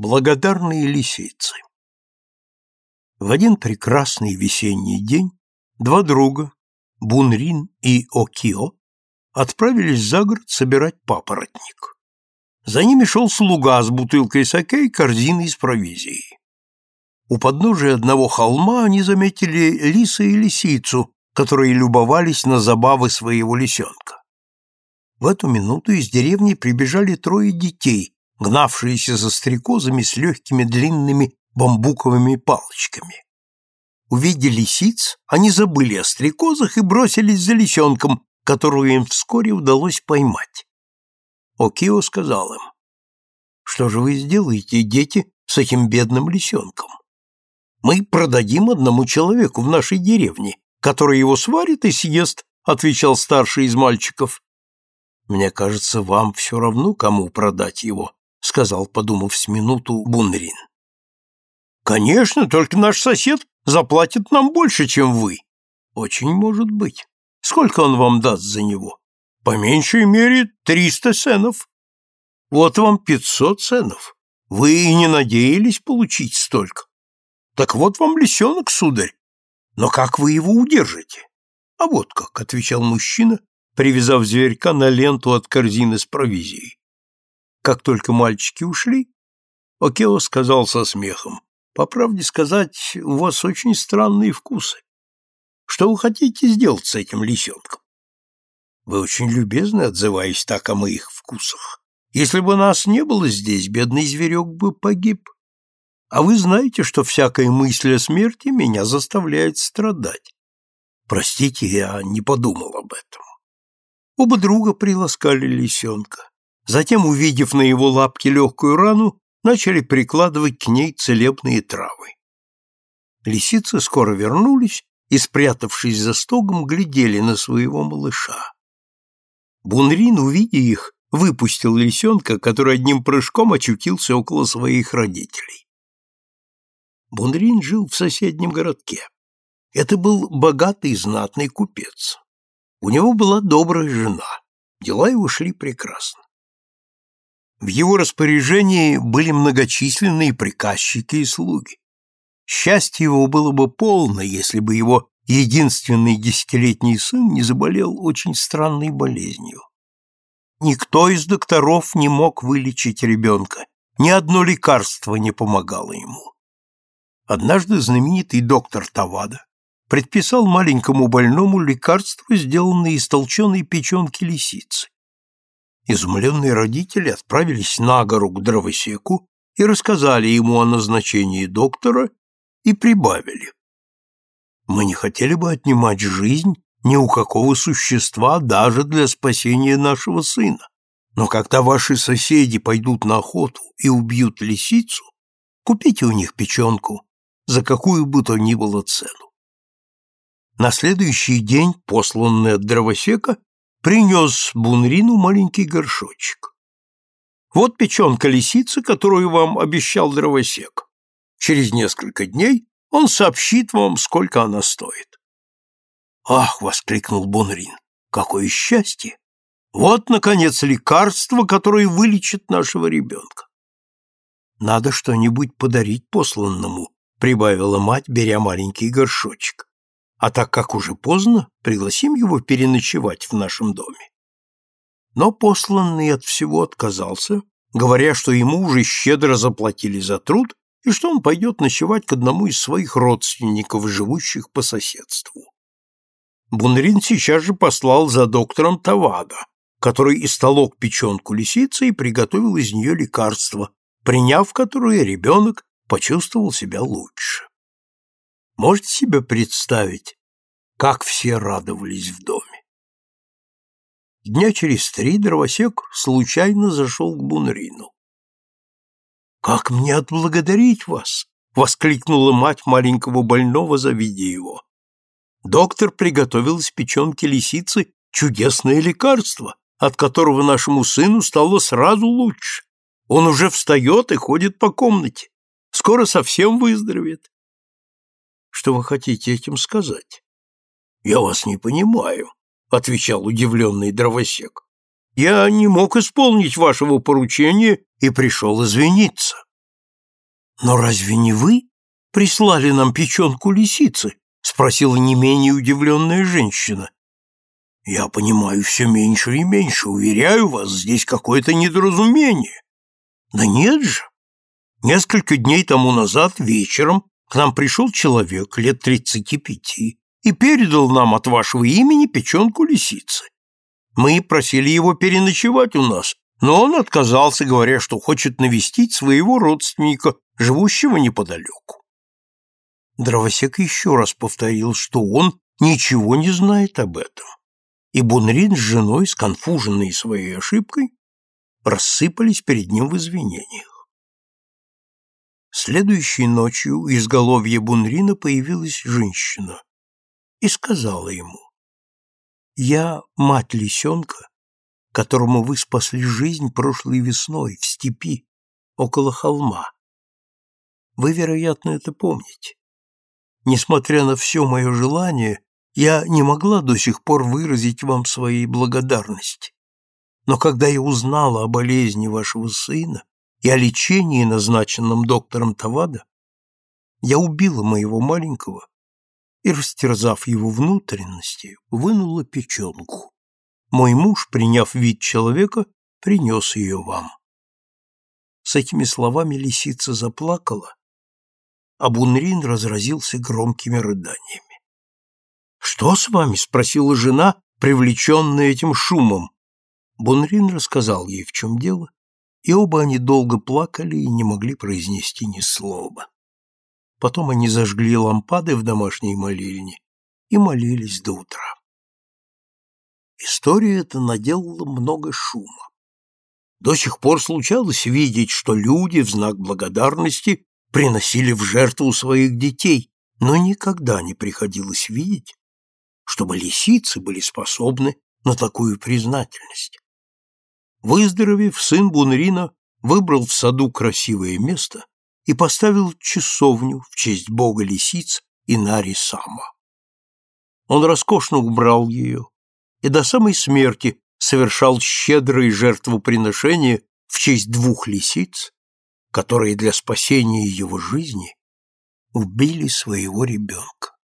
Благодарные лисицы В один прекрасный весенний день два друга, Бунрин и Окио, отправились за город собирать папоротник. За ними шел слуга с бутылкой саке и корзиной с провизией. У подножия одного холма они заметили лиса и лисицу, которые любовались на забавы своего лисенка. В эту минуту из деревни прибежали трое детей, гнавшиеся за стрекозами с легкими длинными бамбуковыми палочками. Увидя лисиц, они забыли о стрекозах и бросились за лисенком, которую им вскоре удалось поймать. Окио сказал им, «Что же вы сделаете, дети, с этим бедным лисенком? Мы продадим одному человеку в нашей деревне, который его сварит и съест», отвечал старший из мальчиков. «Мне кажется, вам все равно, кому продать его», — сказал, подумав с минуту, Бунрин. «Конечно, только наш сосед заплатит нам больше, чем вы». «Очень может быть. Сколько он вам даст за него?» «По меньшей мере триста сенов». «Вот вам пятьсот сенов. Вы и не надеялись получить столько. Так вот вам лисенок, сударь. Но как вы его удержите?» «А вот как», — отвечал мужчина, привязав зверька на ленту от корзины с провизией. Как только мальчики ушли, Окео сказал со смехом, «По правде сказать, у вас очень странные вкусы. Что вы хотите сделать с этим лисенком?» «Вы очень любезны, отзываясь так о моих вкусах. Если бы нас не было здесь, бедный зверек бы погиб. А вы знаете, что всякая мысль о смерти меня заставляет страдать. Простите, я не подумал об этом». Оба друга приласкали лисенка. Затем, увидев на его лапке легкую рану, начали прикладывать к ней целебные травы. Лисицы скоро вернулись и, спрятавшись за стогом, глядели на своего малыша. Бунрин, увидя их, выпустил лисенка, который одним прыжком очутился около своих родителей. Бунрин жил в соседнем городке. Это был богатый знатный купец. У него была добрая жена. Дела его шли прекрасно. В его распоряжении были многочисленные приказчики и слуги. Счастье его было бы полно, если бы его единственный десятилетний сын не заболел очень странной болезнью. Никто из докторов не мог вылечить ребенка, ни одно лекарство не помогало ему. Однажды знаменитый доктор Тавада предписал маленькому больному лекарство, сделанное из толченой печенки лисицы. Изумленные родители отправились на гору к дровосеку и рассказали ему о назначении доктора и прибавили. Мы не хотели бы отнимать жизнь ни у какого существа даже для спасения нашего сына. Но когда ваши соседи пойдут на охоту и убьют лисицу, купите у них печенку за какую бы то ни было цену. На следующий день, посланный от дровосека, принес Бунрину маленький горшочек. Вот печенка лисицы, которую вам обещал дровосек. Через несколько дней он сообщит вам, сколько она стоит. «Ах!» — воскликнул Бунрин. «Какое счастье! Вот, наконец, лекарство, которое вылечит нашего ребенка!» «Надо что-нибудь подарить посланному», — прибавила мать, беря маленький горшочек. А так как уже поздно, пригласим его переночевать в нашем доме. Но посланный от всего отказался, говоря, что ему уже щедро заплатили за труд и что он пойдет ночевать к одному из своих родственников, живущих по соседству. Бунрин сейчас же послал за доктором Тавада, который истолок печенку лисицы и приготовил из нее лекарство, приняв которое ребенок почувствовал себя лучше. Можете себе представить, как все радовались в доме? Дня через три дровосек случайно зашел к Бунрину. «Как мне отблагодарить вас?» — воскликнула мать маленького больного, завидя его. Доктор приготовил из печенки лисицы чудесное лекарство, от которого нашему сыну стало сразу лучше. Он уже встает и ходит по комнате. Скоро совсем выздоровеет. Что вы хотите этим сказать? Я вас не понимаю, отвечал удивленный дровосек. Я не мог исполнить вашего поручения и пришел извиниться. Но разве не вы прислали нам печенку лисицы? Спросила не менее удивленная женщина. Я понимаю все меньше и меньше. Уверяю вас, здесь какое-то недоразумение. Да нет же. Несколько дней тому назад вечером к нам пришел человек лет тридцати пяти и передал нам от вашего имени печенку лисицы. Мы просили его переночевать у нас, но он отказался, говоря, что хочет навестить своего родственника, живущего неподалеку. Дровосек еще раз повторил, что он ничего не знает об этом. И Бунрин с женой, сконфуженные своей ошибкой, рассыпались перед ним в извинениях. Следующей ночью у изголовья Бунрина появилась женщина и сказала ему, «Я мать лисенка, которому вы спасли жизнь прошлой весной в степи, около холма. Вы, вероятно, это помните. Несмотря на все мое желание, я не могла до сих пор выразить вам своей благодарности. Но когда я узнала о болезни вашего сына и о лечении, назначенном доктором Тавада, я убила моего маленького и, растерзав его внутренности, вынула печенку. Мой муж, приняв вид человека, принес ее вам. С этими словами лисица заплакала, а Бунрин разразился громкими рыданиями. «Что с вами?» — спросила жена, привлеченная этим шумом. Бунрин рассказал ей, в чем дело, и оба они долго плакали и не могли произнести ни слова. Потом они зажгли лампады в домашней молельне и молились до утра. История эта наделала много шума. До сих пор случалось видеть, что люди в знак благодарности приносили в жертву своих детей, но никогда не приходилось видеть, чтобы лисицы были способны на такую признательность. Выздоровев, сын Бунрина выбрал в саду красивое место и поставил часовню в честь бога лисиц Инари Сама. Он роскошно убрал ее и до самой смерти совершал щедрые жертвоприношения в честь двух лисиц, которые для спасения его жизни убили своего ребенка.